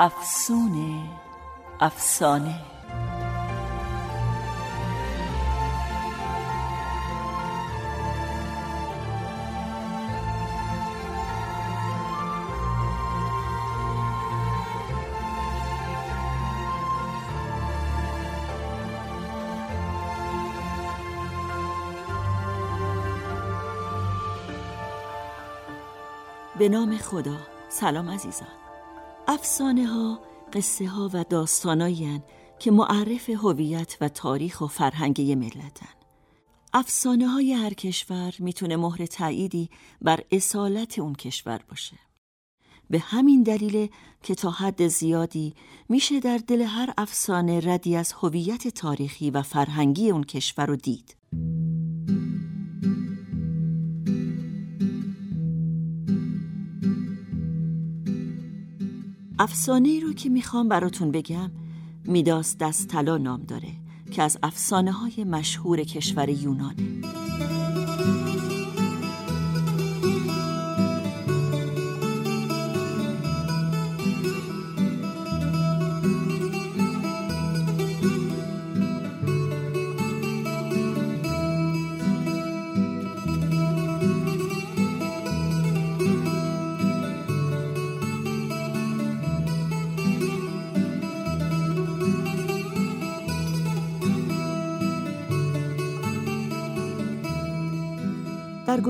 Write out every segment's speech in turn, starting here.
افسونه افسانه. به نام خدا. سلام عزیزان. افسانه ها قصه ها و داستانایی که معرف هویت و تاریخ و فرهنگ ملتن افسانه های هر کشور می‌تونه مهر تأییدی بر اصالت اون کشور باشه. به همین دلیل که تا حد زیادی میشه در دل هر افسانه ردی از هویت تاریخی و فرهنگی اون کشور رو دید. افسانه ای رو که می‌خوام براتون بگم میداس دست طلا نام داره که از افسانه های مشهور کشور یونانه.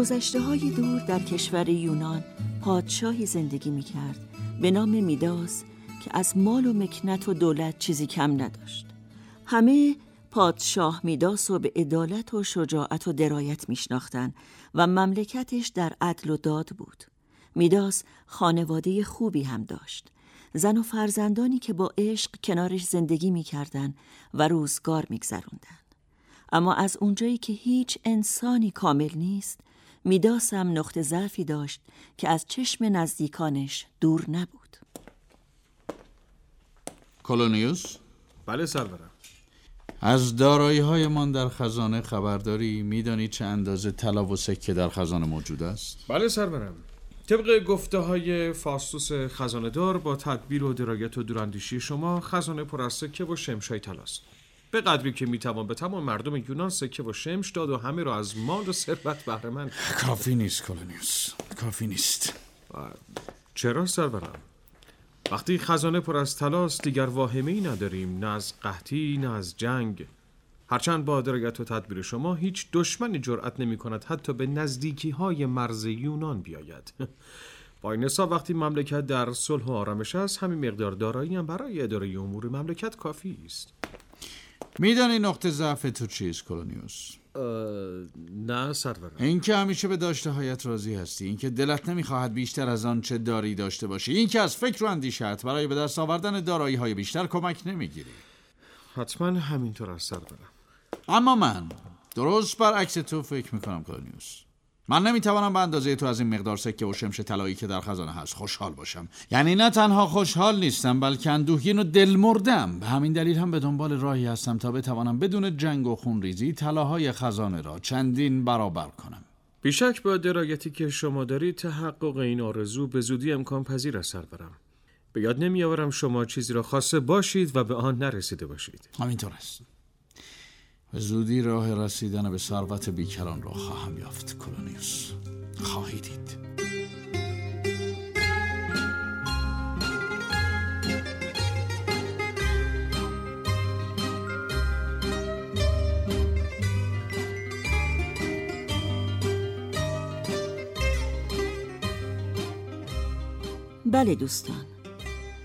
گذشته های دور در کشور یونان پادشاهی زندگی می کرد به نام میداس که از مال و مکنت و دولت چیزی کم نداشت. همه پادشاه میداس و به عدالت و شجاعت و درایت میشناختند و مملکتش در عدل و داد بود. میداس خانواده خوبی هم داشت. زن و فرزندانی که با عشق کنارش زندگی می‌کردند و روزگار میگذروندند اما از اونجایی که هیچ انسانی کامل نیست میداسم نقطه ضعفی داشت که از چشم نزدیکانش دور نبود. کولونیوس بله سرورم. از دارایی های من در خزانه خبرداری میدانی چه اندازه طلا و سکه در خزانه موجود است؟ بله سرورم. طبق گفته های فاستوس خزانه دار با تدبیر و درایت و دوراندیشی شما خزانه پر از سکه و شمشای طلاست به قدری که می‌توان به تمام مردم یونان سکه و شمش داد و همه را از مال و ثروت بهره مند کافی نیست کولونیوس کافی نیست. چرا سرورم؟ وقتی خزانه پر از طلاست دیگر واهمه ای نداریم. نه از قحطی نه از جنگ. هرچند با درایت و تدبیر شما هیچ دشمنی جرأت نمی کند حتی به نزدیکی های مرز یونان بیاید. با این حساب وقتی مملکت در صلح و آرامش است همین مقدار دارایی هم برای اداره امور مملکت کافی است. میدانی نقطه ضعف تو چیست کولونیوس نه سرورم اینکه همیشه به داشته هایت راضی هستی اینکه دلت نمی‌خواهد بیشتر از آن چه داری داشته باشی اینکه از فکر و اندیشت برای به دست آوردن دارایی های بیشتر کمک نمی‌گیری. حتما همینطور است سرورم اما من درست برعکس تو فکر می‌کنم کولونیوس من نمی‌توانم به اندازه تو از این مقدار سکه و شمش طلایی که در خزانه هست خوشحال باشم. یعنی نه تنها خوشحال نیستم بلکه اندوهگین و دل مردم به همین دلیل هم به دنبال راهی هستم تا بتوانم بدون جنگ و خونریزی طلاهای خزانه را چندین برابر کنم. بیشک با درایتی که شما دارید تحقق این آرزو به زودی امکان پذیر است سرورم. به یاد نمیآورم شما چیزی را خواسته باشید و به آن نرسیده باشید. همینطور است. زودی راه رسیدن به ثروت بیکران را خواهم یافت کولونیوس خواهی دید. بله دوستان.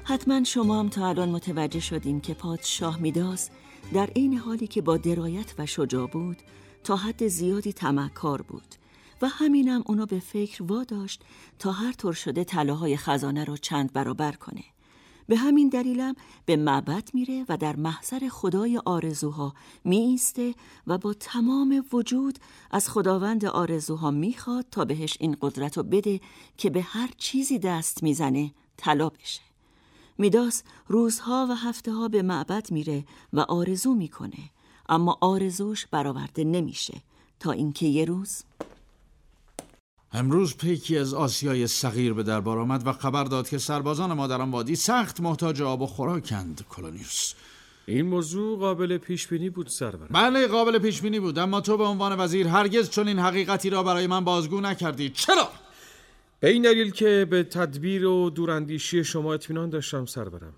حتما شما هم تا الان متوجه شدیم که پادشاه میداس در عین حالی که با درایت و شجاع بود تا حد زیادی تمکار بود و همینم اونو به فکر واداشت تا هر طور شده طلاهای خزانه رو چند برابر کنه. به همین دلیلم به معبد میره و در محضر خدای آرزوها می و با تمام وجود از خداوند آرزوها می‌خواد تا بهش این قدرت رو بده که به هر چیزی دست می‌زنه طلا بشه. میداس روزها و هفته ها به معبد میره و آرزو می‌کنه اما آرزوش برآورده نمیشه تا اینکه یه روز امروز پیکی از آسیای صغیر به دربار آمد و خبر داد که سربازان ما در آن وادی سخت محتاج آب و خوراکند کلونیوس. این موضوع قابل پیش بینی بود سرور بله قابل پیش بینی بود اما تو به عنوان وزیر هرگز چون این حقیقتی را برای من بازگو نکردی. چرا؟ به این دلیل که به تدبیر و دوراندیشی شما اطمینان داشتم سرورم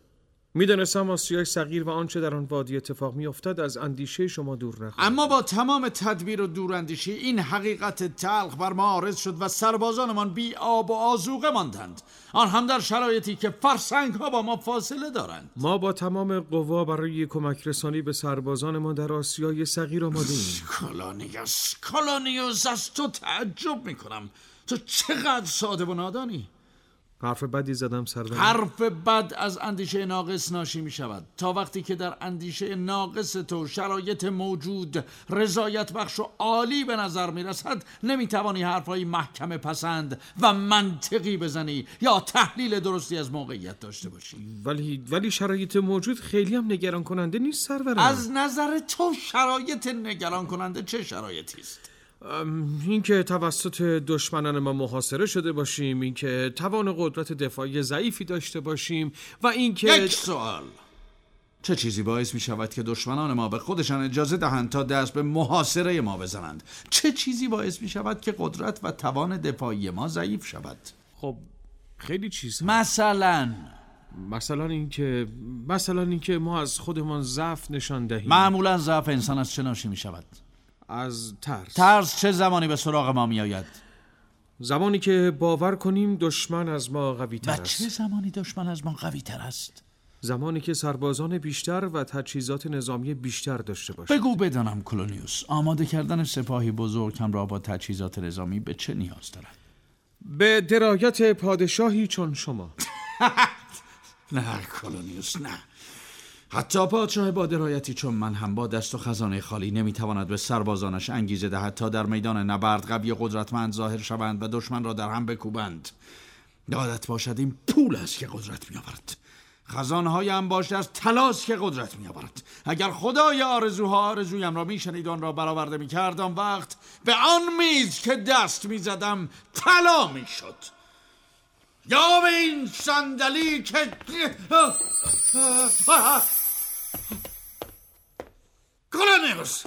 می‌دانستم آسیای صغیر و آنچه در آن وادی اتفاق میافتد از اندیشه شما دور نخواهد اما با تمام تدبیر و دوراندیشی این حقیقت تلخ بر ما عارض شد و سربازانمان بی آب و آزوقه ماندند. آن هم در شرایطی که فرسنگ ها با ما فاصله دارند. ما با تمام قوا برای کمک رسانی به سربازانمان در آسیای صغیر آماده ایم کلانیوس کلانیوس از تو تعجب می‌کنم. تو چقدر ساده و نادانی. حرف بدی زدم سرور حرف بد از اندیشه ناقص ناشی می شود. تا وقتی که در اندیشه ناقص تو شرایط موجود رضایت بخش و عالی به نظر می رسد نمی توانی حرفهای محکم پسند و منطقی بزنی یا تحلیل درستی از موقعیت داشته باشی. ولی ولی شرایط موجود خیلی هم نگران کننده نیست سرورم از نظر تو شرایط نگران کننده چه شرایطی است؟ اینکه توسط دشمنان ما محاصره شده باشیم اینکه توان قدرت دفاعی ضعیفی داشته باشیم و اینکه یک سوال. چه چیزی باعث می شود که دشمنان ما به خودشان اجازه دهند تا دست به محاصره ما بزنند؟ چه چیزی باعث می شود که قدرت و توان دفاعی ما ضعیف شود؟ خب خیلی چیز مثلا. مثلا اینکه مثلا اینکه ما از خودمان ضعف نشان دهیم. معمولا ضعف انسان از چه ناشی می شود؟ از ترس. ترس چه زمانی به سراغ ما می آید زمانی که باور کنیم دشمن از ما قوی تر و چه زمانی دشمن از ما قوی تر است؟ زمانی که سربازان بیشتر و تجهیزات نظامی بیشتر داشته باشد بگو بدانم کلونیوس آماده کردن سپاهی بزرگ هم را با تجهیزات نظامی به چه نیاز دارد؟ به درایت پادشاهی چون شما. نه کلونیوس نه. حتی پادشاه با درایتی چون من هم با دست و خزانه خالی نمی‌تواند به سربازانش انگیزه دهد تا در میدان نبرد قوی قدرتمند ظاهر شوند و دشمن را در هم بکوبند. یادت باشد این پول است که قدرت میآورد. خزانه های انباشته از تلاس که قدرت میآورد. اگر خدای آرزوها آرزویم را میشنید آن را برآورده می‌کرد. آن وقت به آن میز که دست می‌زدم طلا می‌شد. یا به این صندلی که کلونیوس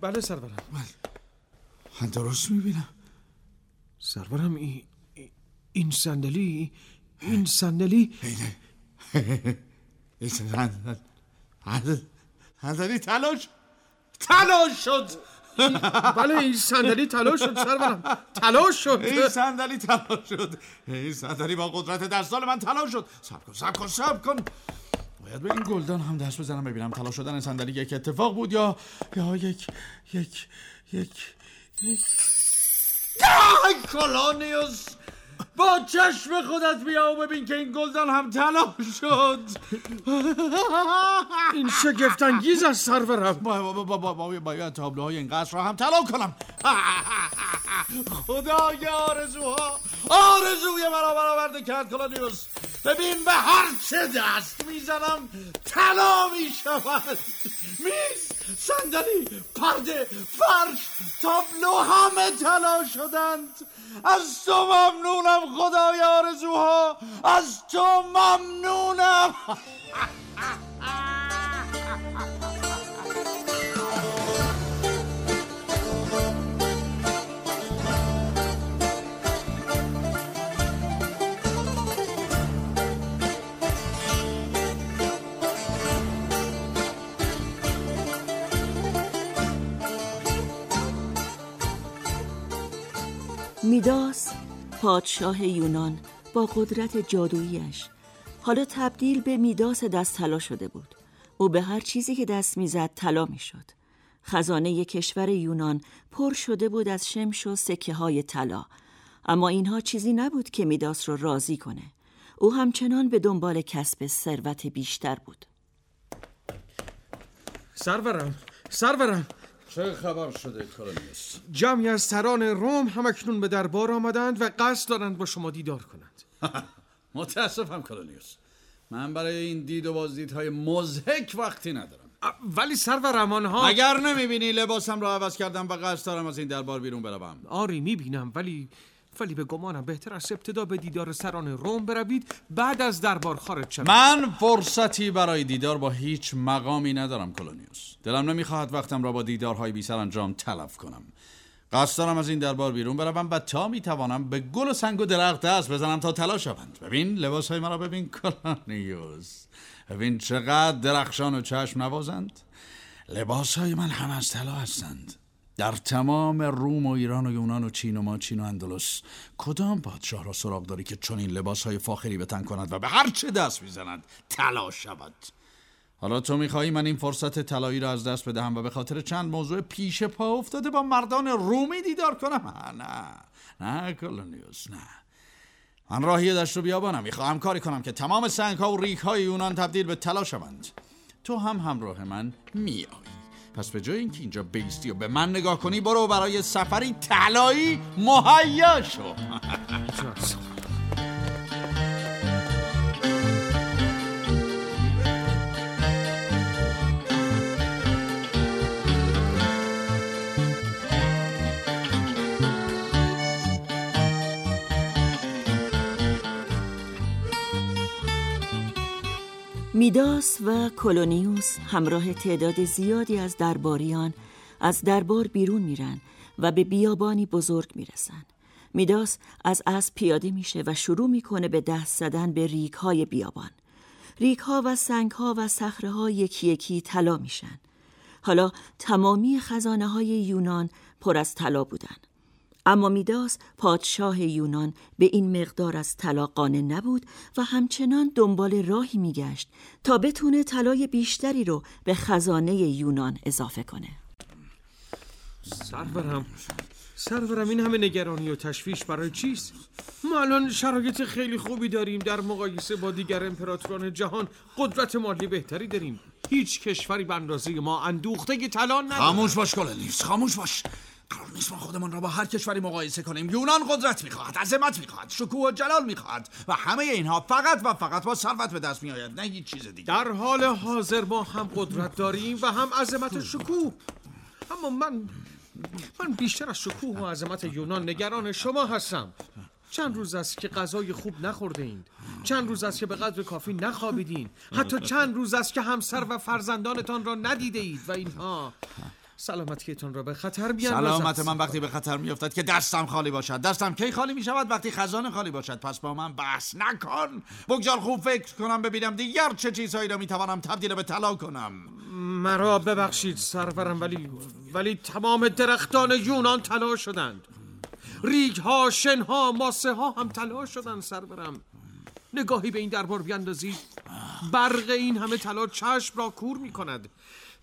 بله سرورم من درست می‌بینم سرورم این این صندلی این صندلی این صندلی تلاش تلاش شد بله این صندلی تلاش شد سرورم تلاش شد این صندلی تلاش شد این صندلی با قدرت دستان من تلاش شد سب کن سب کن سب کن باید به این گلدان هم دست بزنم ببینم طلا شدن صندلی یک اتفاق بود یا یا یک یک یک یک کلونیوس با چشم خودت بیا و ببین که این گلدان هم طلا شد. این شگفت انگیز از سرورم باید تابلوهای این قصر را هم طلا کنم. خدای آرزوها. آرزوی مرا برآورده کرد کلونیوس ببین به هر چه دست می‌زنم طلا می‌شود. میز صندلی پرده فرش تابلو همه طلا شدند. از تو ممنونم خدای آرزوها از تو ممنونم. میداس پادشاه یونان با قدرت جادوییش حالا تبدیل به میداس دست طلا شده بود. او به هر چیزی که دست می‌زد طلا می‌شد. خزانه کشور یونان پر شده بود از شمش و سکه های طلا. اما اینها چیزی نبود که میداس را راضی کنه. او همچنان به دنبال کسب ثروت بیشتر بود. سرورم سرورم. چه خبر شده کلونیوس جمعی از سران روم همکنون به دربار آمدند و قصد دارند با شما دیدار کنند. متاسفم کلونیوس من برای این دید و بازدیدهای مزهک وقتی ندارم. ولی سرورم آنها اگر نمی‌بینی لباسم را عوض کردم و قصد دارم از این دربار بیرون بروم؟ آری می‌بینم ولی ولی به گمانم بهتر است ابتدا به دیدار سران روم بروید بعد از دربار خارج شوید. من فرصتی برای دیدار با هیچ مقامی ندارم کلونیوس. دلم نمی‌خواهد وقتم را با دیدارهای بی سر انجام تلف کنم. قصد دارم از این دربار بیرون بروم و تا می‌توانم به گل و سنگ و درخت دست بزنم تا طلا شوند. ببین لباس های مرا ببین کلونیوس. ببین چقدر درخشان و چشم نوازند. لباس های من هم از طلا هستند. در تمام روم و ایران و یونان و چین و ماچین و اندلس کدام پادشاه را سراغ داری که چون این لباس های فاخری بتن کند و به هر چه دست می‌زند طلا شود؟ حالا تو میخوایی من این فرصت طلایی را از دست بدهم و به خاطر چند موضوع پیش پا افتاده با مردان رومی دیدار کنم؟ نه. نه کلونیوس نه. من راهی دشت و بیابانم. می‌خواهم کاری کنم که تمام سنگ ها و ریک های یونان تبدیل به طلا شوند. تو هم همراه من میایی پس به جای اینکه اینجا بیستی و به من نگاه کنی برو برای سفری طلایی مهیا شو. میداس و کلونیوس همراه تعداد زیادی از درباریان از دربار بیرون میرن و به بیابانی بزرگ می‌رسن. میداس از اسب پیاده میشه و شروع می‌کنه به دست زدن به ریک های بیابان. ریک ها و سنگ ها و صخره ها یکی یکی طلا میشن. حالا تمامی خزانه های یونان پر از طلا بودن. اما میداس پادشاه یونان به این مقدار از طلا قانع نبود و همچنان دنبال راهی میگشت تا بتونه طلای بیشتری رو به خزانه یونان اضافه کنه. سرورم. سرورم این همه نگرانی و تشویش برای چیست؟ ما الان شرایط خیلی خوبی داریم. در مقایسه با دیگر امپراتوران جهان قدرت مالی بهتری داریم. هیچ کشوری به اندازه ما اندوخته طلا نداره. خاموش باش کلونیوس خاموش باش. قرار نیست ما خودمان را با هر کشوری مقایسه کنیم. یونان قدرت می‌خواهد عظمت می‌خواهد شکوه و جلال می‌خواهد و همه اینها فقط و فقط با ثروت به دست میآید نه هیچ چیز دیگه. در حال حاضر ما هم قدرت داریم و هم عظمت شکوه. اما من من بیشتر از شکوه و عظمت یونان نگران شما هستم. چند روز است که غذای خوب نخورده اید. چند روز است که به قدر کافی نخوابیدین. حتی چند روز است که همسر و فرزندانتان را ندیده اید و اینها. سلامتیتون را به خطر بیاندازد سلامت من وقتی به خطر میافتد که دستم خالی باشد. دستم کی خالی می شود وقتی خزانه خالی باشد. پس با من بحث نکن. بگذار خوب فکر کنم ببینم دیگر چه چیزهایی را می‌توانم تبدیل به طلا کنم. مرا ببخشید سرورم ولی ولی تمام درختان یونان طلا شدند. ریگ ها شن ها ماسه ها هم طلا شدند سرورم. نگاهی به این دربار بیاندازید. برق این همه طلا چشم را کور می کند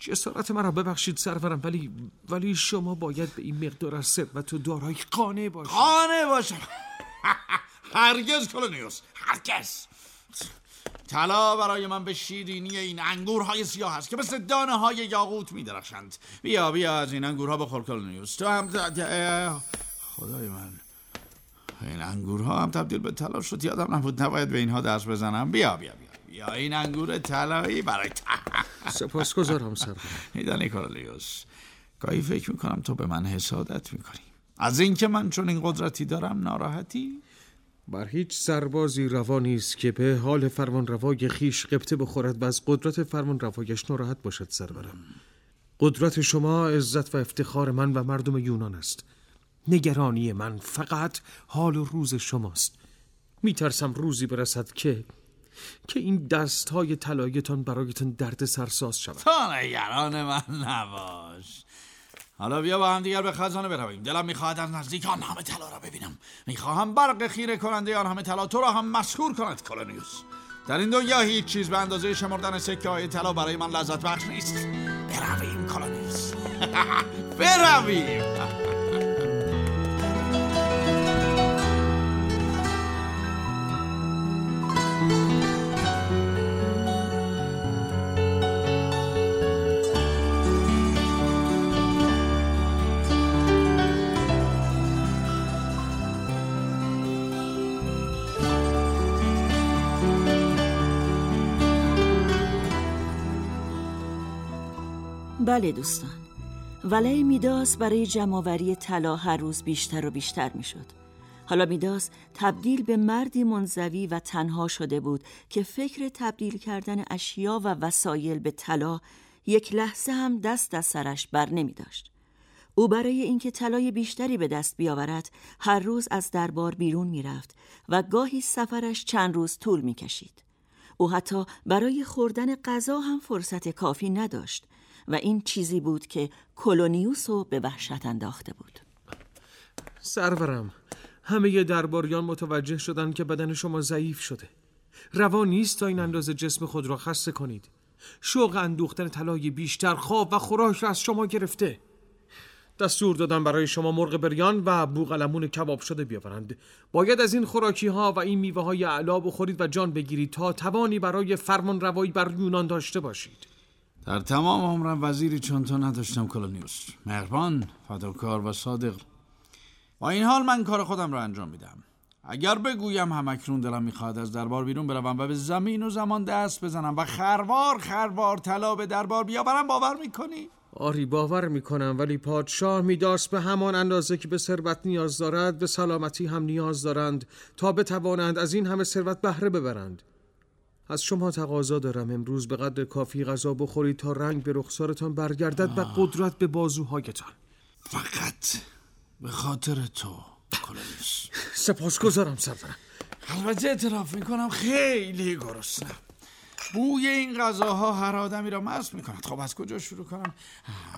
جسارت مرا ببخشید سرورم ولی ولی شما باید به این مقدار از ثروت و دارایی قانع باشید. قانع باشم. هرگز کلونیوس هرگز. طلا برای من به شیرینی این انگورهای سیاه است که مثل دانه های یاقوت می درخشند بیا بیا از این انگورها بخور کلونیوس. تو هم خدای من. این انگورها هم تبدیل به طلا شد یادم نبود. نباید به اینها دست بزنم. بیا بیا بیا. یا این انگور طلایی برای سپاسگزارم سر میدانی کارلیوس گاهی فکر می‌کنم تو به من حسادت می‌کنی. از اینکه من چون این قدرتی دارم ناراحتی؟ بر هیچ سربازی روا نیست که به حال فرمان روای خیش قبطه بخورد و از قدرت فرمان روایش ناراحت باشد سرورم قدرت شما عزت و افتخار من و مردم یونان است. نگرانی من فقط حال و روز شماست. میترسم روزی برسد که که این دست های طلایتان برایتان درد سرساز شود. تو نگران من نباش. حالا بیا با هم دیگر به خزانه برویم. دلم می‌خواهد از نزدیک آن همه طلا را ببینم. می‌خواهم برق خیره کننده آن همه طلا تو را هم مسکور کند کلونیوس. در این دنیا هیچ چیز به اندازه شمردن سکه های طلا برای من لذت بخش نیست. برویم کلونیوس. برویم. بله دوستان وله میداس برای جمعآوری طلا هر روز بیشتر و بیشتر می‌شد. حالا میداس تبدیل به مردی منزوی و تنها شده بود که فکر تبدیل کردن اشیا و وسایل به طلا یک لحظه هم دست از سرش بر نمی داشت. او برای اینکه طلای بیشتری به دست بیاورد هر روز از دربار بیرون می‌رفت و گاهی سفرش چند روز طول می کشید. او حتی برای خوردن غذا هم فرصت کافی نداشت و این چیزی بود که کلونیوس رو به وحشت انداخته بود. سرورم همه درباریان متوجه شدند که بدن شما ضعیف شده. روا نیست تا این اندازه جسم خود را خسته کنید. شوق اندوختن طلای بیشتر خواب و خوراک را از شما گرفته. دستور دادم برای شما مرغ بریان و بوغلمون کباب شده بیاورند. باید از این خوراکی ها و این میوه های علا بخورید و جان بگیرید تا توانی برای فرمان روایی بر یونان داشته باشید. در تمام عمرم وزیری چون تو نداشتم کلونیوس. مهربان فداکار و صادق. با این حال من کار خودم را انجام میدم. اگر بگویم همکنون دلم می‌خواد از دربار بیرون بروم و به زمین و زمان دست بزنم و خروار خروار طلا به دربار بیاورم باور می‌کنی؟ آری باور می‌کنم ولی پادشاه میداست به همان اندازه که به ثروت نیاز دارد به سلامتی هم نیاز دارند تا بتوانند از این همه ثروت بهره ببرند. از شما تقاضا دارم امروز به قدر کافی غذا بخورید تا رنگ به رخسارتان برگردد و قدرت به بازوهایتان. فقط به خاطر تو کلونیوس. سپاس گذارم سرورم البته اعتراف می‌کنم خیلی گرسنم بوی این غذاها هر آدمی را مست می‌کند. خب از کجا شروع کنم؟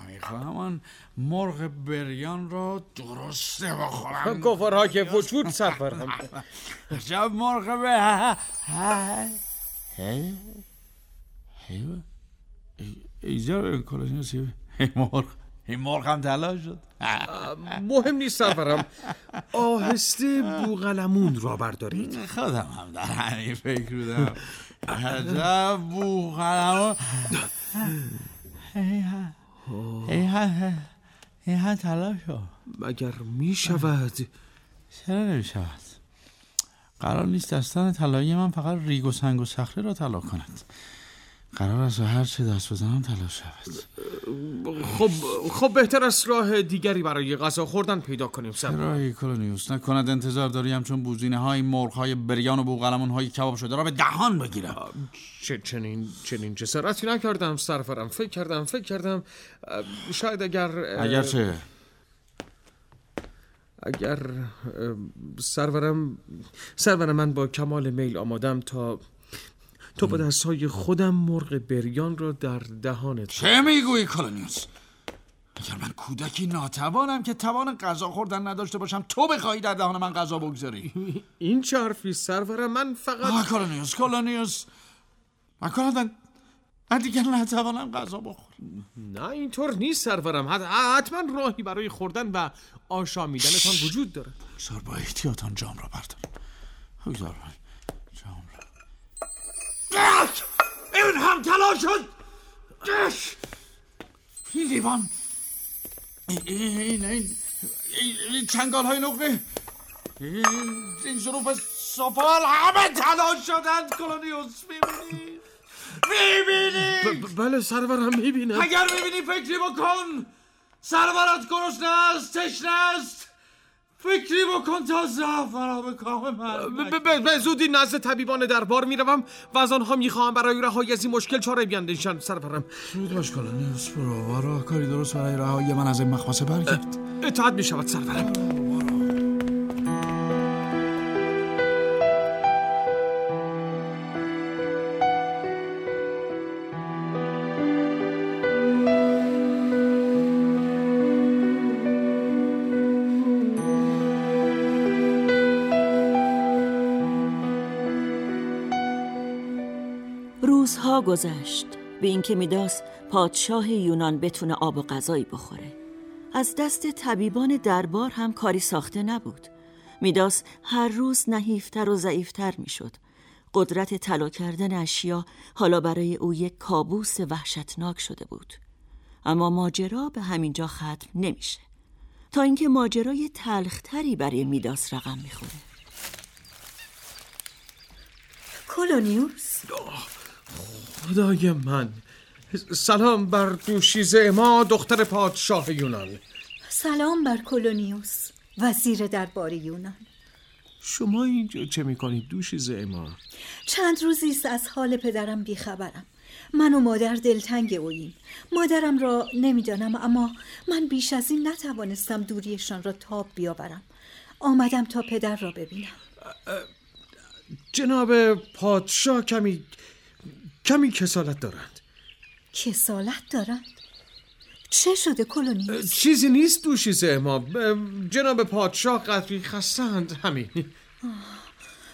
می‌خواهم آن مرغ بریان را درسته بخورم. گفرها که وجود سرورم شب مرغ به اینجا کلونیوس این مرغ این مرغ هم طلا شد. مهم نیست سرورم. آهسته بوغلمون را بردارید. خودم هم در همین فکر بودم. عجب بوغلمون هم طلا شد. مگر می شود چرا نمی شود قرار نیست دستان طلایی من فقط ریگ و سنگ و صخره را طلا کند. قرار است هر چه دست بزنم طلا شود. خب خب بهتر است راه دیگری برای غذا خوردن پیدا کنیم سر. راهی کلونیوس؟ نکند انتظار داریم چون بوزینه های مرغ های بریان و بوغلمون های کباب شده را به دهان بگیرم. چه چنین چنین جسارتی نکردم سرفرم فکر کردم فکر کردم شاید اگر اگر چه اگر سرورم سرورم من با کمال میل آمادم تا تو با دستهای خودم مرغ بریان را در دهانت چه می‌گویی کلونیوس؟ اگر من کودکی ناتوانم که توان غذا خوردن نداشته باشم تو بخواهی در دهان من غذا بگذاری. این چه حرفی؟ سرورم من فقط آه کلونیوس کلونیوس. من کلونیوس من دیگه نتوانم غذا بخورم. نه اینطور نیست سرورم. حتما راهی برای خوردن و آشامیدنتان وجود داره بگذار با احتیاطان جام را بردار. بگذار جام را. این هم طلا شد! این لیوان! این این این این چنگال های نقره. این این ظروف سفال همه طلا شدند کلونیوس. می‌بینی؟ می‌بینی؟ بله سرورم می‌بینم اگر می‌بینی فکری بکن! سرورت گرسنه است تشنه است. فکری بکن تا ضعف را به کام من به زودی نزد طبیبان دربار می‌روم و از آنها می‌خواهم برای رهایی از این مشکل چاره بیاندیشند سرورم زود باش کلونیوس برو. و راه کاری درست برای رهایی من از این مخمسه برگرد. اطاعت می‌شود سرورم گذشت به اینکه میداس پادشاه یونان بتونه آب و غذایی بخوره. از دست طبیبان دربار هم کاری ساخته نبود. میداس هر روز نحیفتر و ضعیفتر می‌شد. قدرت طلا کردن اشیا حالا برای او یک کابوس وحشتناک شده بود. اما ماجرا به همینجا ختم نمیشه. تا اینکه ماجرای تلختری برای میداس رقم می‌خوره. کولونیوس خدای من سلام بر دوشیزه ما دختر پادشاه یونان. سلام بر کولونیوس وزیر دربار یونان. شما اینجا چه می‌کنید دوشیزه ما؟ چند روزی است از حال پدرم بیخبرم. من و مادر دلتنگ اوییم. مادرم را نمی‌دانم اما من بیش از این نتوانستم دوریشان را تاب بیاورم. آمدم تا پدر را ببینم. جناب پادشاه کمی کمی کسالت دارند. کسالت دارند؟ چه شده کلونیوس؟ چیزی نیست دوشیزه ما. جناب پادشاه قدری خستند همین.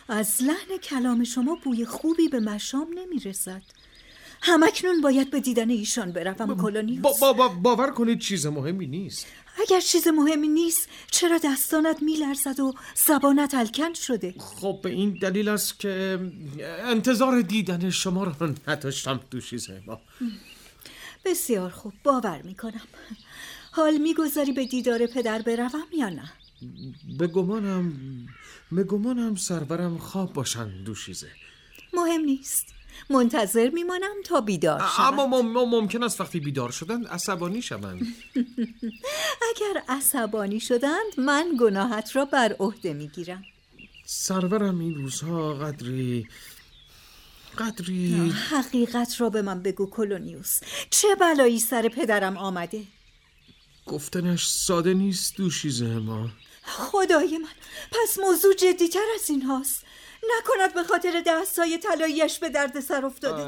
از لحن کلام شما بوی خوبی به مشام نمی‌رسد. همکنون باید به دیدن ایشان بروم کلونیوس. با, با, باور کنید چیز مهمی نیست. اگر چیز مهمی نیست چرا دستانت میلرزد و زبانت الکن شده؟ خب به این دلیل است که انتظار دیدن شما را نداشتم دوشیزه ما. بسیار خوب باور می‌کنم. حال می‌گذاری به دیدار پدر بروم یا نه؟ به گمانم به گمانم سرورم خواب باشن دوشیزه مهم نیست. منتظر میمانم تا بیدار شوند اما ممکن است وقتی بیدار شدند عصبانی شوند. اگر عصبانی شدند من گناهت را بر عهده می‌گیرم. سرورم این روزها قدری قدری حقیقت را به من بگو کلونیوس. چه بلایی سر پدرم آمده؟ گفتنش ساده نیست دوشیزه ما. خدای من پس موضوع جدیتر از این هاست. نکند به خاطر دستای طلاییش به درد سر افتاده.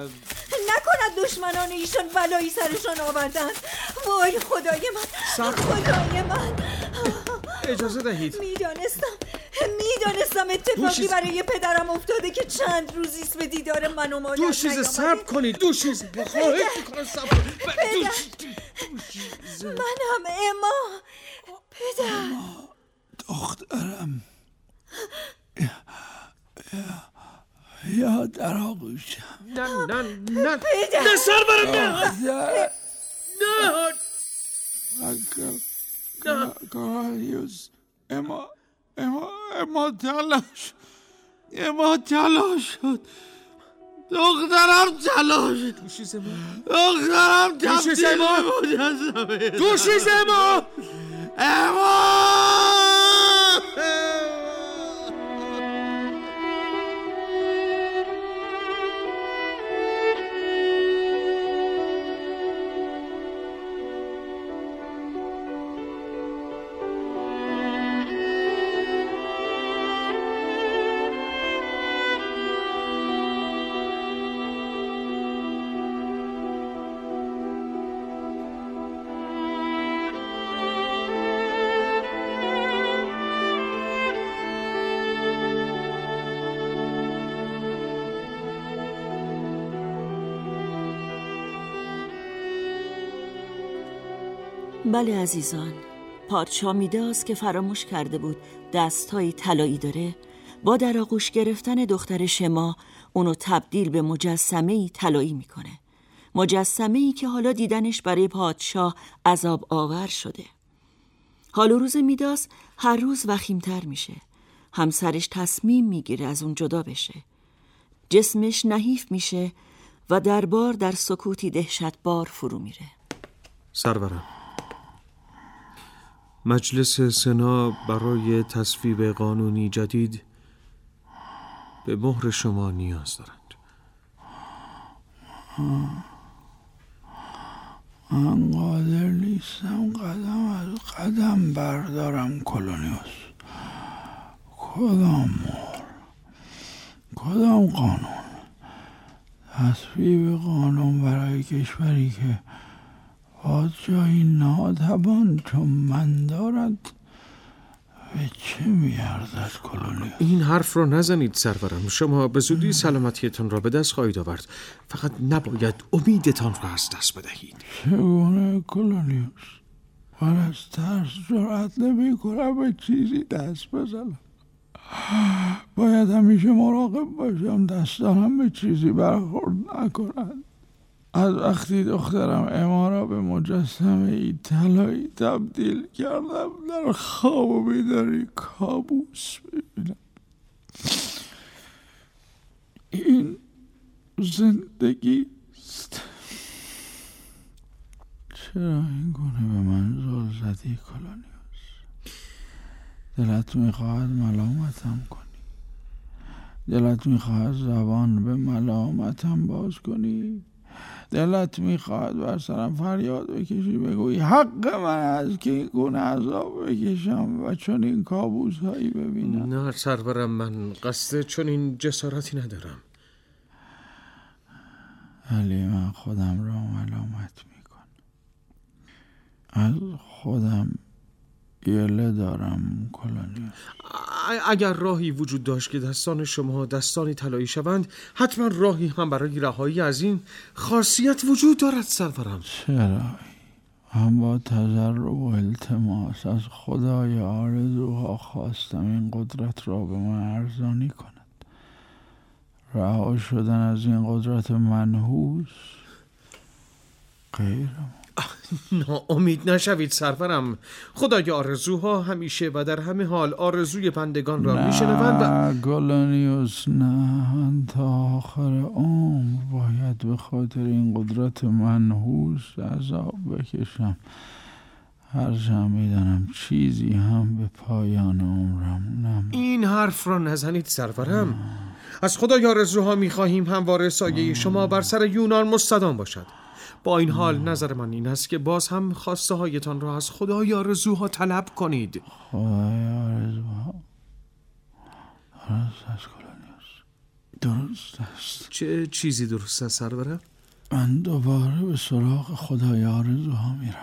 نکند دشمنان ایشان بلایی سرشان آوردن وای خدای من خدای من. اجازه دهید. می‌دانستم می‌دانستم اتفاقی برای پدرم افتاده که چند روزیست به دیدار من و مادر دو چیز صبر کنید دو چیز منم اما پدر. دخترم. یا در آغوشم نه نه نه نه سر برم نه نه کارایوس اما اما اما تلاش اما تلاش شد دخترم تلاش دخترم تبدیل مجزمه دوشیزه ما اما بله عزیزان. پادشاه میداس که فراموش کرده بود دستهایی طلایی داره با در آغوش گرفتن دختر شما اونو تبدیل به مجسمه طلایی می‌کنه. مجسمه ای که حالا دیدنش برای پادشاه عذاب آور شده. حال و روز میداس هر روز وخیمتر میشه. همسرش تصمیم می‌گیره از اون جدا بشه. جسمش نحیف میشه و دربار در سکوتی دهشتبار فرو میره. سرورم. مجلس سنا برای تصویب قانونی جدید به مهر شما نیاز دارند. من قادر نیستم قدم از قدم بردارم کلونیوس. کدام مهر؟ کدام قانون؟ تصویب قانون برای کشوری که پادشاهی ناتوان چون من دارد به چه میارزد کلونیوس این حرف رو نزنید سرورم. شما به زودی سلامتیتان را به دست خواهید آورد. فقط نباید امیدتان را از دست بدهید. چگونه کلونیوس؟ من از ترس جرأت نمی کنم به چیزی دست بزنم. باید همیشه مراقب باشم. دستانم به چیزی برخورد نکنند. از وقتی دخترم اما را به مجسمه ای طلایی تبدیل کردم در خواب و بیداری کابوس ببینم. این زندگی است. چرا این گونه به من زل زدی کلونیوس؟ دلت می‌خواهد ملامتم کنی. دلت می‌خواهد زبان به ملامتم باز کنی. دلت می‌خواهد بر سرم فریاد بکشی بگویی حق من است که این گونه عذاب بکشم و چون این کابوس هایی ببینم. نه سرورم من قصد چون این جسارتی ندارم. ولی من خودم را ملامت می‌کنم. از خودم گله دارم کلونیوس ا- اگر راهی وجود داشت که دستان شما دستانی طلایی شوند حتما راهی هم برای رهایی از این خاصیت وجود دارد سرورم. چرا؟ من با تضرع و التماس از خدای آرزوها خواستم این قدرت را به من ارزانی کند. رها شدن از این قدرت منحوس غیر ناامید نشوید سرورم. خدای آرزوها همیشه و در همه حال آرزوی بندگان را میشنوند و نه گلانیوس نه تا آخر عمر باید به خاطر این قدرت منحوس عذاب بکشم. هرچند می‌دانم چیزی هم به پایان عمرم نم این حرف را نزنید سرورم. از خدای آرزوها می‌خواهیم همواره سایه شما بر سر یونان مستدام باشد. با این حال نظر من این است که باز هم خواسته هایتان را از خدای آرزوها طلب کنید. خدای آرزوها درست است درست است. چه چیزی درست است سرورم؟ من دوباره به سراغ خدای آرزوها می‌روم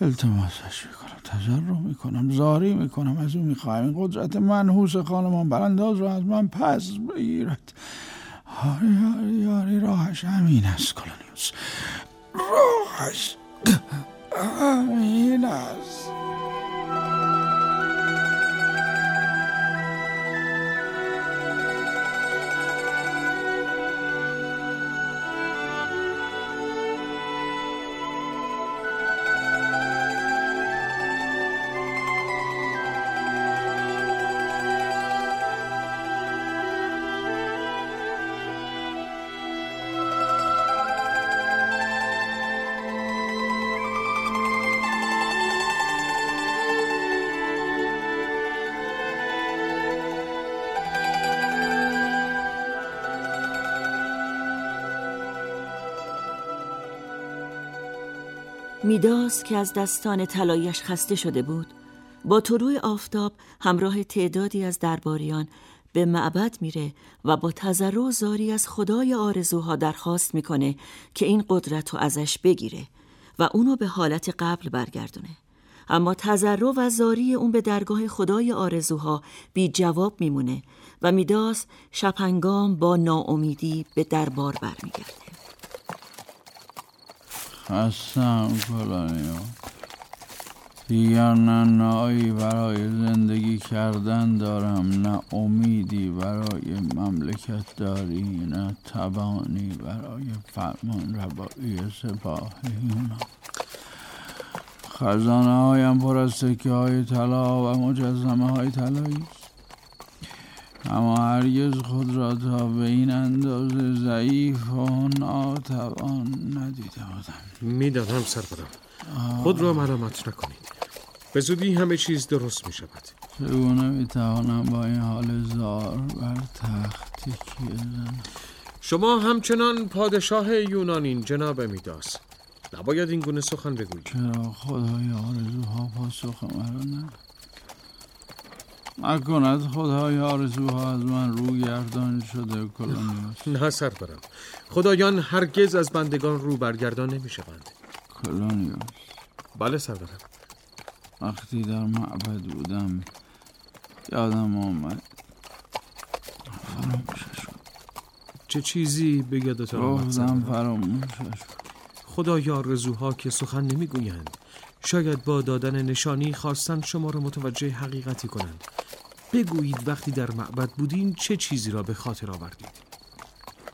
التماسش می‌کنم تجرع می‌کنم زاری می‌کنم از او می‌خواهم. این قدرت منحوس خانمان برانداز را از من پس بگیرد. آری آری آری راهش همین است کلونیوس. راهش همین میداس که از دستان طلایش خسته شده بود. با طلوع آفتاب همراه تعدادی از درباریان به معبد میره و با تضرع و زاری از خدای آرزوها درخواست می‌کنه که این قدرت رو ازش بگیره و اونو به حالت قبل برگردونه. اما تضرع و زاری اون به درگاه خدای آرزوها بی جواب میمونه و میداس شپنگام با ناامیدی به دربار برمیگرده. خستم کلانیوس دیگر نه نایی برای زندگی کردن دارم نه امیدی برای مملکت داری نه توانی برای فرمان روایی سپاه یونان خزانه هایم پر از سکه های طلا و مجسمه های طلایی. اما هرگز خود را تا به این اندازه ضعیف و ناتوان ندیده بودم. می‌دانم سرورم خود را ملامت نکنید. به زودی همه چیز درست می شود چگونه می‌توانم با این حال زار بر تخت زنم؟ شما همچنان پادشاه یونانین جناب میداس نباید این گونه سخن بگویید. چرا خدای آرزوها پاسخ مرا نداد؟ نکند خدای آرزوها از من رو گردان شده کلونیوس نه سرورم خدایان هرگز از بندگان رو برگردان نمی شوند کلونیوس بله سرورم وقتی در معبد بودم یادم آمد. چه چیزی به یادت آمد؟ فراموشش خدایا آرزوها که سخن نمی‌گویند. شاید با دادن نشانی خواستن شما را متوجه حقیقتی کنند. بگویید وقتی در معبد بودین چه چیزی را به خاطر آوردید.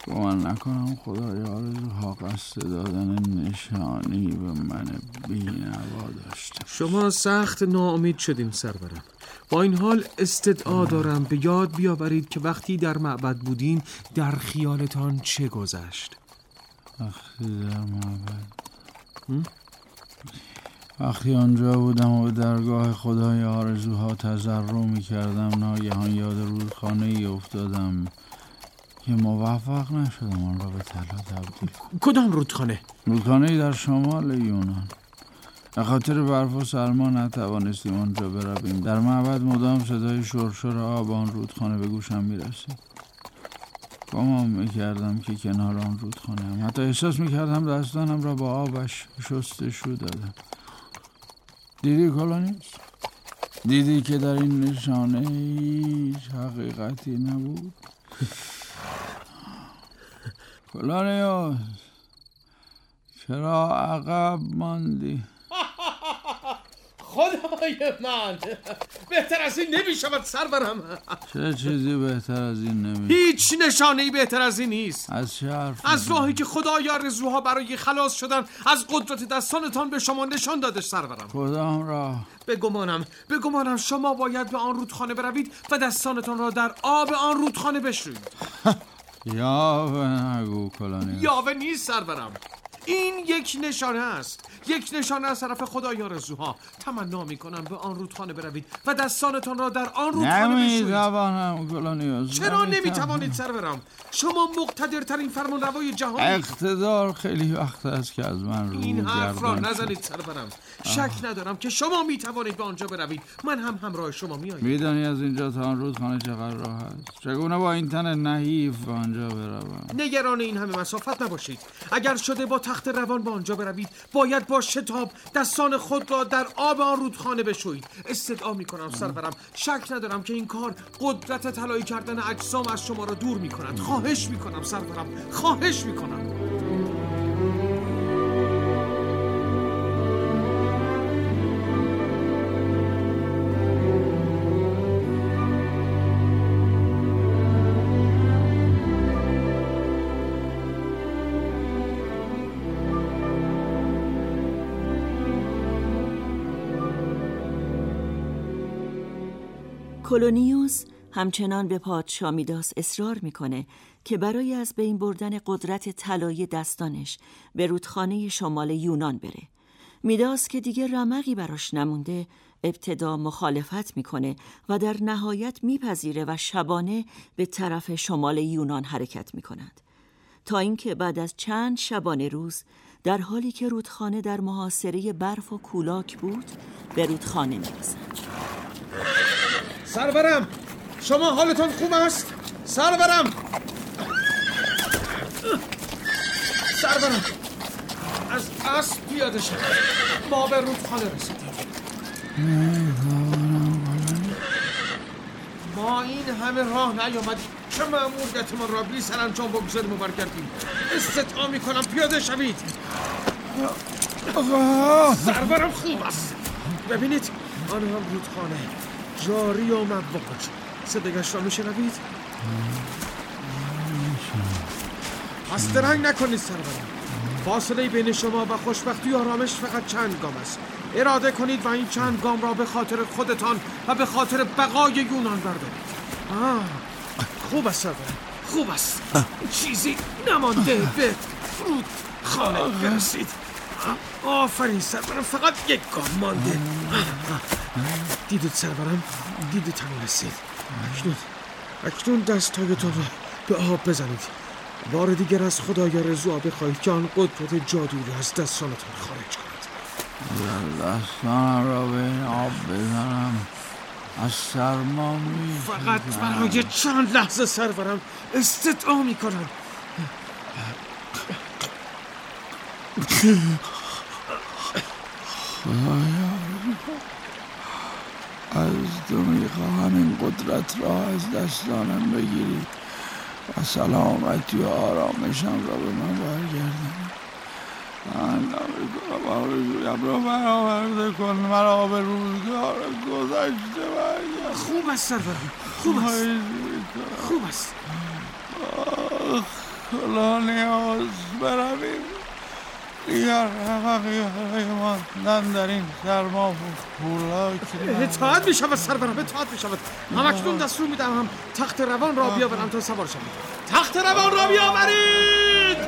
گمان نکنم خدای آرزوها قصد دادن نشانی به من بینوا داشته شما سخت ناامید شدین سرورم. با این حال استدعا دارم. به یاد بیاورید که وقتی در معبد بودین در خیالتان چه گذشت. وقتی در معبد وقتی آنجا بودم و به درگاه خدای آرزوها تضرع می کردم ناگهان یاد رودخانه ای افتادم که موفق نشدم آن را به طلا تبدیل کدام رودخانه؟ رودخانه ای در شمال یونان. به خاطر برف و سرما نتوانستیم آنجا برویم. در معبد مدام صدای شرشر آب آن رودخانه به گوشم می‌رسید. گمان می‌کردم که کنار آن رودخانه هم حتی احساس می‌کردم دستانم را با آبش شستشو دادم. دیدی کلونیس دیدی که در این نشانه هیچ حقیقتی نبود؟ کلونیوس چرا عقب ماندی؟ خدای من. بهتر از این نمی شود سرورم. چه چیزی بهتر از این نمی هیچ نشانه ای بهتر از این نیست. از چه حرف از؟ راهی که خدای آرزوها برای خلاص شدن از قدرت دستانتان به شما نشان داده سرورم. کدام راه؟ بگمانم بگمانم شما باید به آن رودخانه بروید و دستانتان را در آب آن رودخانه بشویید. یا به نگو کلونیوس. یاوه نیست سرورم. این یک نشانه است. یک نشانه از طرف خدای آرزوها تمنا می کنم به آن رودخانه بروید و دستانتان را در آن رودخانه بشویید. چرا نمی‌توانم. نمی‌توانید سرورم شما مقتدرترین فرمان روای جهان اقتدار خیلی وقت است که از من رو این حرف را. نزنید سرورم شک ندارم که شما می‌توانید به آنجا بروید. من هم همراه شما میآیم. میدانی از اینجا تا آن رودخانه چقدر راه است؟ چگونه با این تن نحیف به آنجا بروم؟ نگران این همه مسافت نباشید. اگر شده با تخت روان به آنجا بروید. باید با شتاب دستان خود را در آب آن رودخانه بشویید. استدعا می کنم سرورم شک ندارم که این کار قدرت طلایی کردن اجسام از شما را دور می کند خواهش می کنم سرورم خواهش می کلونیوس همچنان به پادشاه میداس اصرار می‌کنه که برای از بین بردن قدرت طلایی دستانش به رودخانه شمال یونان بره. میداس که دیگه رمقی براش نمونده ابتدا مخالفت می‌کنه و در نهایت میپذیره و شبانه به طرف شمال یونان حرکت می‌کند. تا اینکه بعد از چند شبانه روز در حالی که رودخانه در محاصره برف و کولاک بود به رودخانه می‌رسند. سرورم شما حالتان خوب است؟ سرورم سرورم از اسب پیاده شد. ما به رودخانه رسیدیم. ما این همه راه نیامدیم که مأموریتمان را بی سرانجام بگذاریم و برگردیم. استطاع می کنم پیاده شوید. سرورم خوب است. ببینید آن هم رودخانه. جاری و مواج. صدایش را میشنوید؟ پس درنگ نکنید سرورم فاصله بین شما و خوشبختی و آرامش فقط چند گام است. اراده کنید و این چند گام را به خاطر خودتان و به خاطر بقای یونان بردارید. آه خوب است سرورم خوب است. چیزی نمانده به رود خانه برسید آفرین سرورم فقط یک گام مانده. دیدید سرورم هم رسید. اکنون اکنون دستایتان را به آب بزنید. بار دیگر از خدای رضا بخواهید که آن قدرت جادویی از دستانتان خارج کند. دستانم را به این آب بزنم. از سرما فقط برای چند لحظه سرورم استدعا می کنم. از تو می‌خواهم این قدرت را از دستانم بگیری و سلامتی و آرامشم را به من برگردانی من نمی‌کنم آرزویم را برآورده کن مرا به روزگار گذشته برگرد. خوب است سرورم. خوب است. خوب است. کلانیاز برویم. دیگر بقیه ماندن در این سرما و کولاک اطاعت می شود سرورم اطاعت می شود هم اکنون دستور می هم تخت روان را بیاورم تا سوار شوید تخت روان را بیاورید!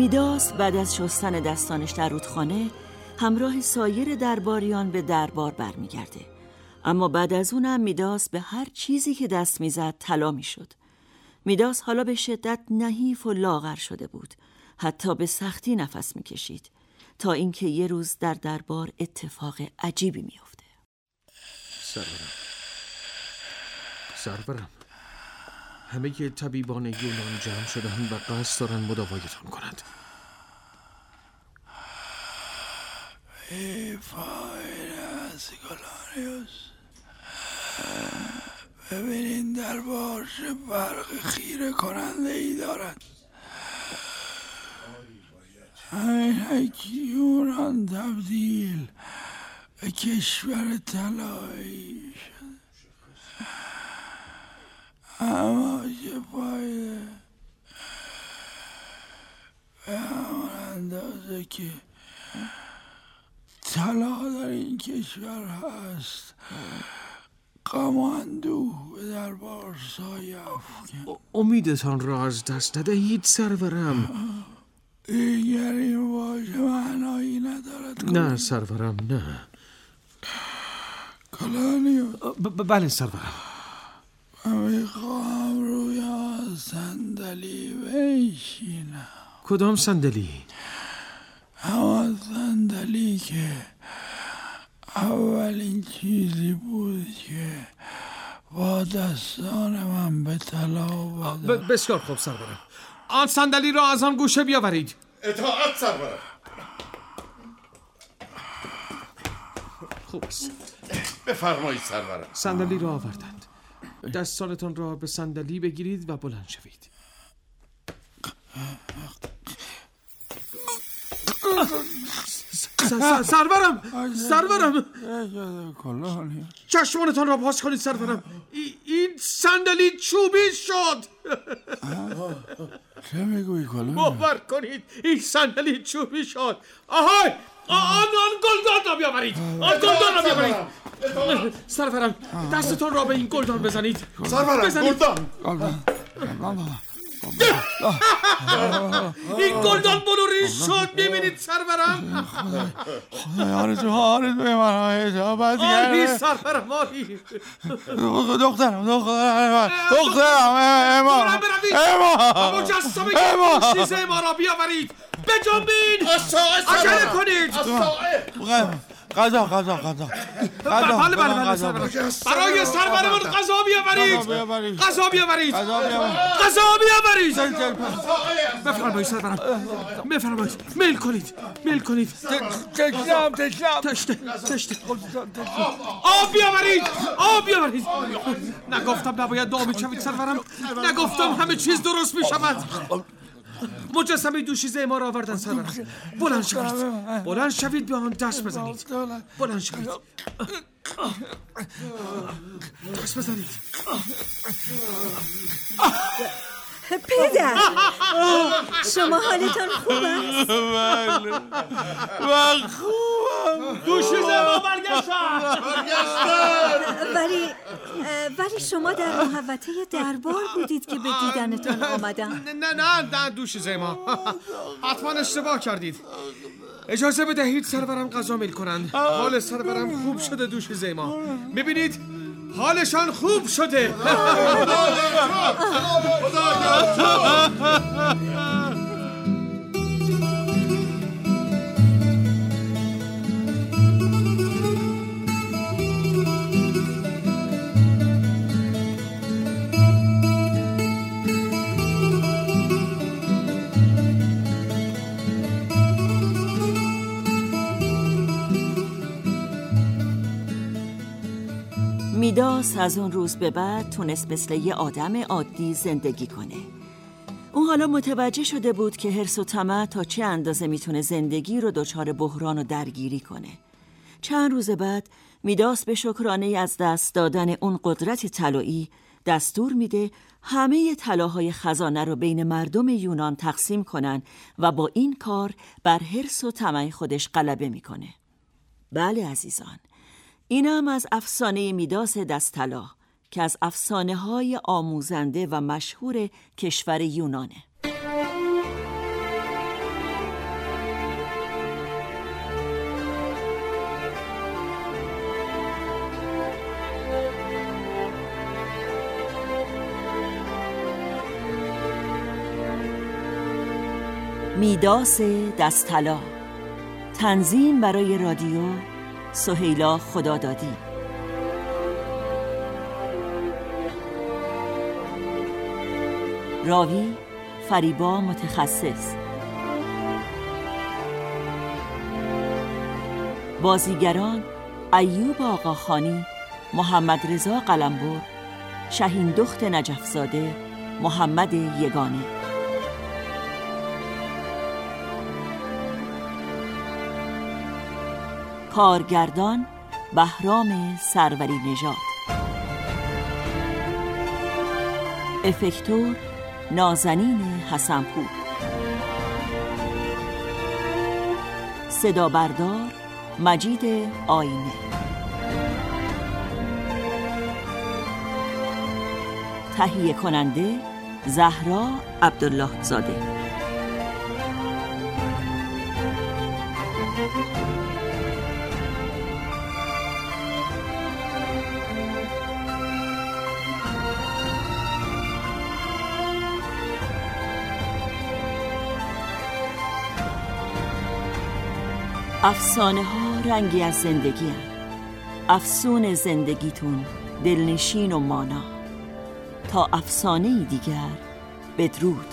میداس بعد از شستن دستانش در رودخانه همراه سایر درباریان به دربار برمیگرده. اما بعد از اونم میداس به هر چیزی که دست می‌زد طلا می‌شد. میداس حالا به شدت نحیف و لاغر شده بود. حتی به سختی نفس می‌کشید. تا اینکه یه روز در دربار اتفاق عجیبی میافته. سرورم. سرورم. همه طبیبان یونان جمع شدن و قصد دارن مداوایتان کنند. ای ببینین دربار چه برق خیره کننده ای دارد همین یونان تبدیل به کشور طلایی شد. اما چه فایده به همان اندازه که طلا در این کشور هست غم و اندوه به دربار سایه امیدتان را از دست ندهید سرورم. دیگر این واژه معنایی ندارد نه. سرورم نه ب- بله سرورم. من می‌خواهم روی صندلی بنشینم. کدام صندلی؟ همان صندلی که اولین چیزی بود که با دستان من به طلا بسیار خوب سرورم. آن صندلی را از آن گوشه بیاورید. اطاعت سرورم. خوب است. بفرمایید سرورم. صندلی را آوردند دستانتان را به صندلی بگیرید و بلند شوید. سرورم! سرورم! چشمانتان را باز کنید سرورم. ای- این صندلی چوبی شد! چه می‌گویی باور کنید این صندلی چوبی شد. آهای! آن آن گلدان را بیاورید. آن گلدان را بیاورید. سرورم دستتان را به این گلدان بزنید. سرورم بزنید. گلدان. این گلدان بلوری شد می‌بینید سرورم؟ آرزو آرزو من اجابت آری کرده سرورم آری دخترم دخترم دخترم دورم بروید. اما مجسمه چیز ما را بیاورید. بجنبین عجله کنید! غذا غذا غذا بله بله بله سرورم برای سرورمون غذا بیاورید. بیاورید. غذا بیاورید. غذا بیاورید. بفرمایید سرورم. بفرمایید. میل کنید. میل کنید. تشنم تشنم تشته تشته. آب بیاورید. آب بیاورید. نگفتم نباید دامی شوید سرورم. نگفتم همه چیز درست می شود مجسمه دوشیزه ما را آوردن سرورم بلند شوید. بلند شوید به آن دست بزنید. بلند شوید. دست بزنید. پدر. شما حالتان خوب است؟ من خوبم. دوشیزه ما برگشتن ولی ولی شما در محوطه دربار بودید که به دیدنتان آمدم. نه نه نه نه دوشیزه ما حتما اشتباه کردید. اجازه بدهید سرورم غذا میل کنند. حال سرورم خوب شده دوشیزه ما می‌بینید حالشان خوب شده. میداس از اون روز به بعد تونست مثل یه آدم عادی زندگی کنه. اون حالا متوجه شده بود که حرس و طمع تا چه اندازه می‌تونه زندگی رو دچار بحران و درگیری کنه. چند روز بعد میداس به شکرانه از دست دادن اون قدرت طلایی دستور میده همه طلاهای خزانه رو بین مردم یونان تقسیم کنن و با این کار بر حرس و طمع خودش غلبه می‌کنه. بله عزیزان. اینم از افسانه میداس دستلا که از افسانه های آموزنده و مشهور کشور یونانه. میداس دستلا تنظیم برای رادیو سهیلا خدادادی. راوی فریبا متخصص. بازیگران ایوب آقاخانی محمد رضا قلمبر شهین دخت نجفزاده محمد یگانه. کارگردان بهرام سروری نژاد. افکتور نازنین حسنپور. صدا بردار مجید آینه. تهیه کننده زهرا عبدالله زاده افسانه ها رنگی از زندگی هم. افسون زندگیتون دلنشین و مانا تا افسانه دیگر بدرود